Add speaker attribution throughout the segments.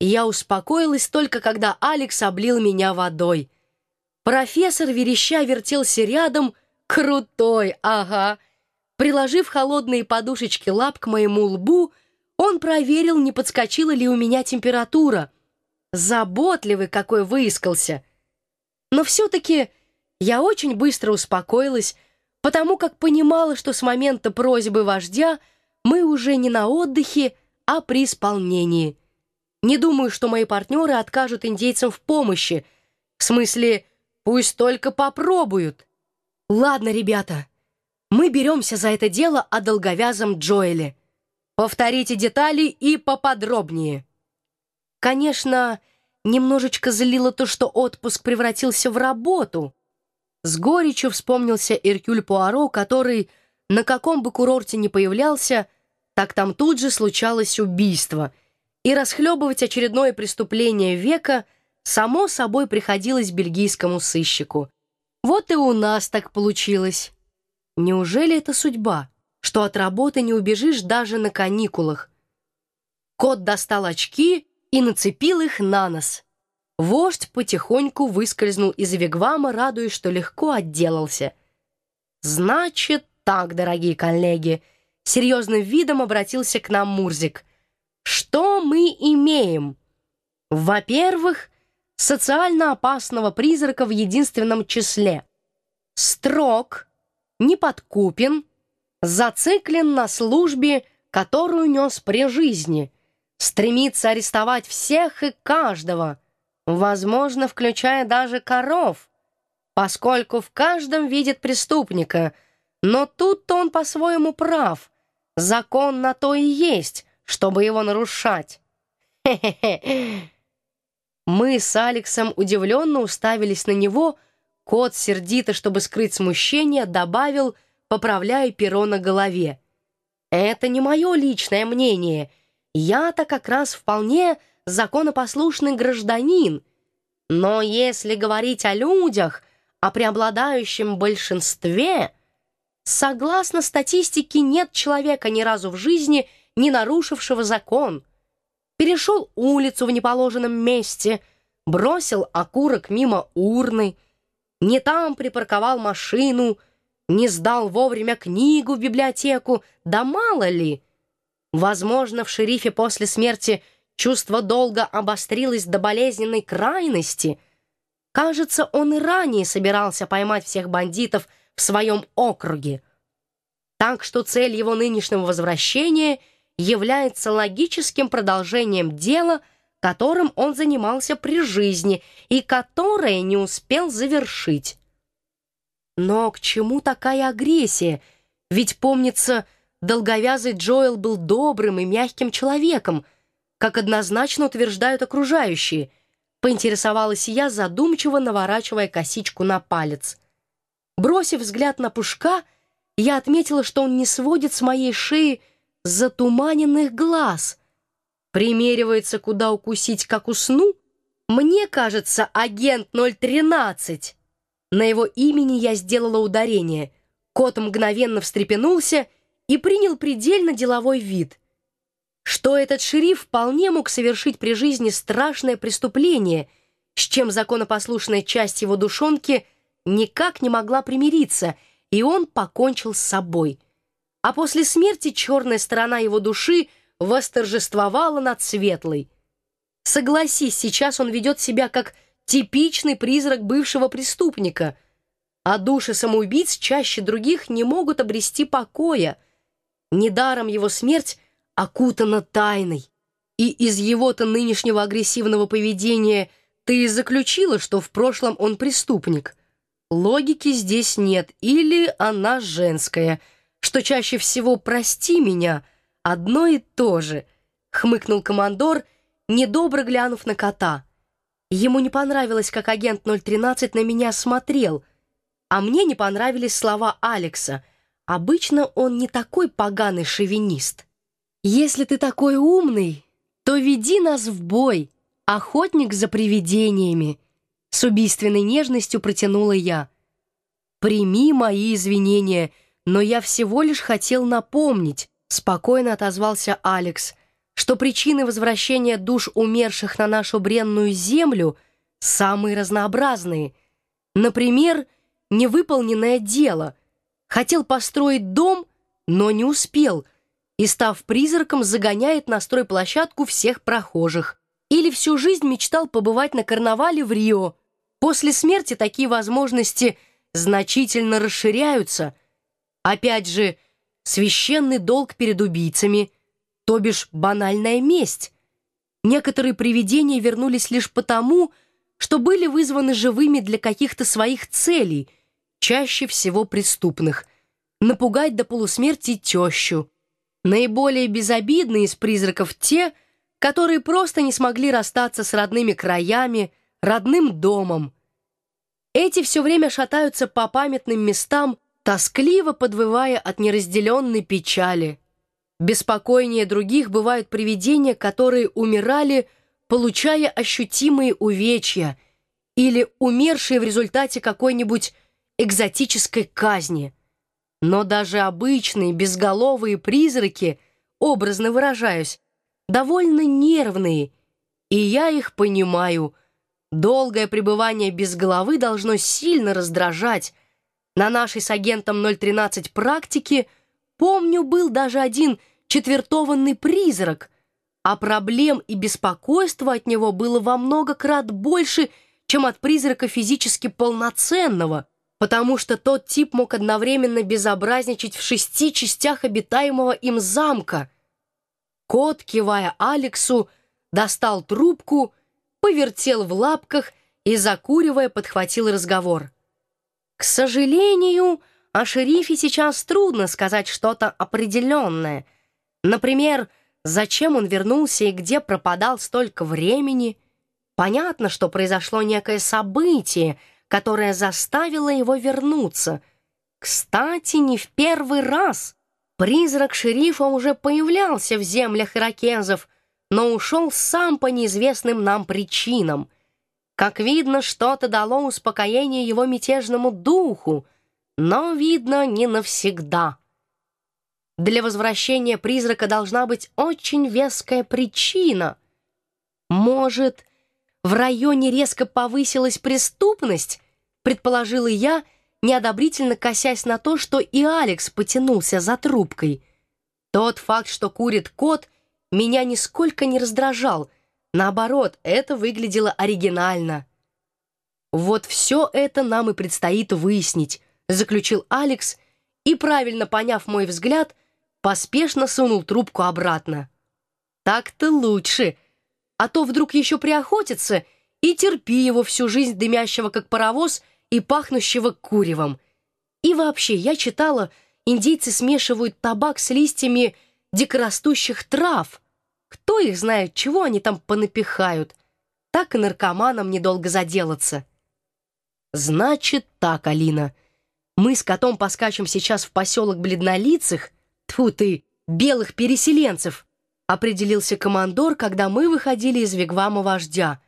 Speaker 1: Я успокоилась только, когда Алекс облил меня водой. Профессор вереща вертелся рядом. Крутой, ага. Приложив холодные подушечки лап к моему лбу, он проверил, не подскочила ли у меня температура. Заботливый какой выискался. Но все-таки я очень быстро успокоилась, потому как понимала, что с момента просьбы вождя мы уже не на отдыхе, а при исполнении. Не думаю, что мои партнеры откажут индейцам в помощи. В смысле, пусть только попробуют. Ладно, ребята, мы беремся за это дело о долговязом Джоэле. Повторите детали и поподробнее. Конечно, немножечко злило то, что отпуск превратился в работу. С горечью вспомнился Эркюль Пуаро, который, на каком бы курорте ни появлялся, так там тут же случалось убийство — и расхлебывать очередное преступление века само собой приходилось бельгийскому сыщику. Вот и у нас так получилось. Неужели это судьба, что от работы не убежишь даже на каникулах? Кот достал очки и нацепил их на нос. Вождь потихоньку выскользнул из вигвама, радуясь, что легко отделался. «Значит так, дорогие коллеги», — серьезным видом обратился к нам Мурзик. Что мы имеем? Во-первых, социально опасного призрака в единственном числе. Строг, неподкупен, зациклен на службе, которую нес при жизни, стремится арестовать всех и каждого, возможно, включая даже коров, поскольку в каждом видит преступника, но тут-то он по-своему прав. Закон на то и есть, чтобы его нарушать. Хе-хе-хе. Мы с Алексом удивленно уставились на него. Кот сердито, чтобы скрыть смущение, добавил, поправляя перо на голове. «Это не мое личное мнение. Я-то как раз вполне законопослушный гражданин. Но если говорить о людях, о преобладающем большинстве, согласно статистике, нет человека ни разу в жизни, не нарушившего закон, перешел улицу в неположенном месте, бросил окурок мимо урны, не там припарковал машину, не сдал вовремя книгу в библиотеку, да мало ли. Возможно, в шерифе после смерти чувство долга обострилось до болезненной крайности. Кажется, он и ранее собирался поймать всех бандитов в своем округе. Так что цель его нынешнего возвращения — является логическим продолжением дела, которым он занимался при жизни и которое не успел завершить. Но к чему такая агрессия? Ведь, помнится, долговязый Джоэл был добрым и мягким человеком, как однозначно утверждают окружающие. Поинтересовалась я, задумчиво наворачивая косичку на палец. Бросив взгляд на Пушка, я отметила, что он не сводит с моей шеи затуманенных глаз. Примеривается, куда укусить, как усну? Мне кажется, агент 013. На его имени я сделала ударение. Кот мгновенно встрепенулся и принял предельно деловой вид. Что этот шериф вполне мог совершить при жизни страшное преступление, с чем законопослушная часть его душонки никак не могла примириться, и он покончил с собой — а после смерти черная сторона его души восторжествовала над светлой. Согласись, сейчас он ведет себя как типичный призрак бывшего преступника, а души самоубийц чаще других не могут обрести покоя. Недаром его смерть окутана тайной. И из его-то нынешнего агрессивного поведения ты заключила, что в прошлом он преступник. Логики здесь нет, или она женская — что чаще всего «прости меня» одно и то же, хмыкнул командор, недобро глянув на кота. Ему не понравилось, как агент 013 на меня смотрел, а мне не понравились слова Алекса. Обычно он не такой поганый шовинист. «Если ты такой умный, то веди нас в бой, охотник за привидениями», с убийственной нежностью протянула я. «Прими мои извинения», но я всего лишь хотел напомнить, спокойно отозвался Алекс, что причины возвращения душ умерших на нашу бренную землю самые разнообразные. Например, невыполненное дело. Хотел построить дом, но не успел, и, став призраком, загоняет на стройплощадку всех прохожих. Или всю жизнь мечтал побывать на карнавале в Рио. После смерти такие возможности значительно расширяются. Опять же, священный долг перед убийцами, то бишь банальная месть. Некоторые привидения вернулись лишь потому, что были вызваны живыми для каких-то своих целей, чаще всего преступных, напугать до полусмерти тещу. Наиболее безобидные из призраков те, которые просто не смогли расстаться с родными краями, родным домом. Эти все время шатаются по памятным местам, тоскливо подвывая от неразделенной печали. Беспокойнее других бывают привидения, которые умирали, получая ощутимые увечья, или умершие в результате какой-нибудь экзотической казни. Но даже обычные безголовые призраки, образно выражаюсь, довольно нервные, и я их понимаю. Долгое пребывание без головы должно сильно раздражать. На нашей с агентом 013 практике, помню, был даже один четвертованный призрак, а проблем и беспокойства от него было во много крат больше, чем от призрака физически полноценного, потому что тот тип мог одновременно безобразничать в шести частях обитаемого им замка — Кот, кивая Алексу, достал трубку, повертел в лапках и, закуривая, подхватил разговор. «К сожалению, о шерифе сейчас трудно сказать что-то определенное. Например, зачем он вернулся и где пропадал столько времени. Понятно, что произошло некое событие, которое заставило его вернуться. Кстати, не в первый раз». Призрак шерифа уже появлялся в землях иракезов, но ушел сам по неизвестным нам причинам. Как видно, что-то дало успокоение его мятежному духу, но, видно, не навсегда. Для возвращения призрака должна быть очень веская причина. Может, в районе резко повысилась преступность, предположила я, — неодобрительно косясь на то, что и Алекс потянулся за трубкой. Тот факт, что курит кот, меня нисколько не раздражал. Наоборот, это выглядело оригинально. «Вот все это нам и предстоит выяснить», — заключил Алекс и, правильно поняв мой взгляд, поспешно сунул трубку обратно. «Так-то лучше, а то вдруг еще приохотится и терпи его всю жизнь дымящего, как паровоз, — и пахнущего куревом. И вообще, я читала, индейцы смешивают табак с листьями дикорастущих трав. Кто их знает, чего они там понапихают. Так и наркоманам недолго заделаться. Значит так, Алина. Мы с котом поскачем сейчас в поселок бледнолицых, тьфу ты, белых переселенцев, определился командор, когда мы выходили из вигвама вождя.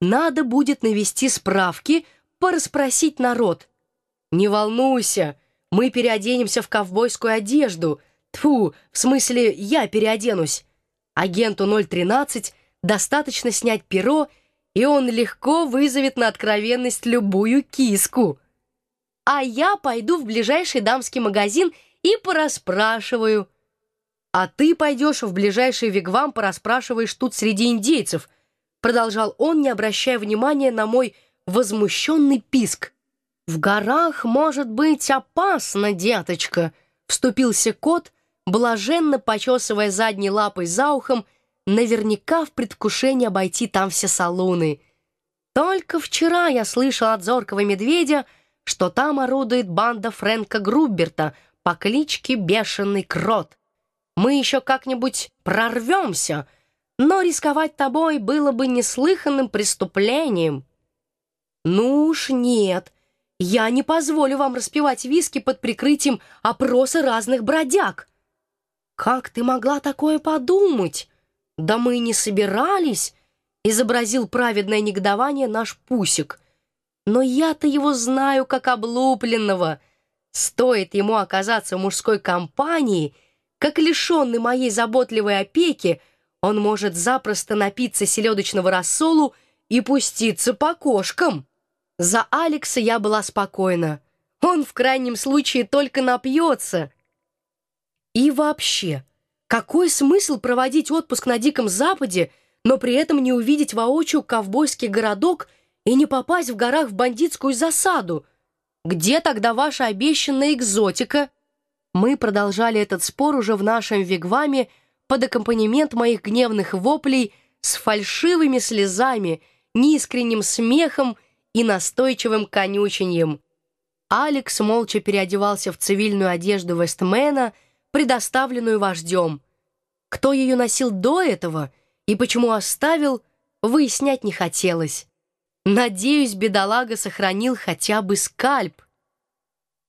Speaker 1: Надо будет навести справки порасспросить народ. «Не волнуйся, мы переоденемся в ковбойскую одежду. Тфу, в смысле, я переоденусь. Агенту 013 достаточно снять перо, и он легко вызовет на откровенность любую киску. А я пойду в ближайший дамский магазин и порасспрашиваю. А ты пойдешь в ближайший вигвам, порасспрашиваешь тут среди индейцев, продолжал он, не обращая внимания на мой возмущенный писк. «В горах может быть опасно, деточка», — вступился кот, блаженно почесывая задней лапой за ухом, наверняка в предвкушении обойти там все салуны. «Только вчера я слышал от зоркого медведя, что там орудует банда Фрэнка Груберта по кличке Бешеный Крот. Мы еще как-нибудь прорвемся, но рисковать тобой было бы неслыханным преступлением». «Ну уж нет, я не позволю вам распивать виски под прикрытием опроса разных бродяг». «Как ты могла такое подумать? Да мы не собирались», — изобразил праведное негодование наш Пусик. «Но я-то его знаю как облупленного. Стоит ему оказаться в мужской компании, как лишенный моей заботливой опеки, Он может запросто напиться селедочного рассолу и пуститься по кошкам. За Алекса я была спокойна. Он в крайнем случае только напьется. И вообще, какой смысл проводить отпуск на Диком Западе, но при этом не увидеть воочию ковбойский городок и не попасть в горах в бандитскую засаду? Где тогда ваша обещанная экзотика? Мы продолжали этот спор уже в нашем вигваме под аккомпанемент моих гневных воплей с фальшивыми слезами, неискренним смехом и настойчивым конюченьем. Алекс молча переодевался в цивильную одежду Вестмена, предоставленную вождем. Кто ее носил до этого и почему оставил, выяснять не хотелось. Надеюсь, бедолага сохранил хотя бы скальп.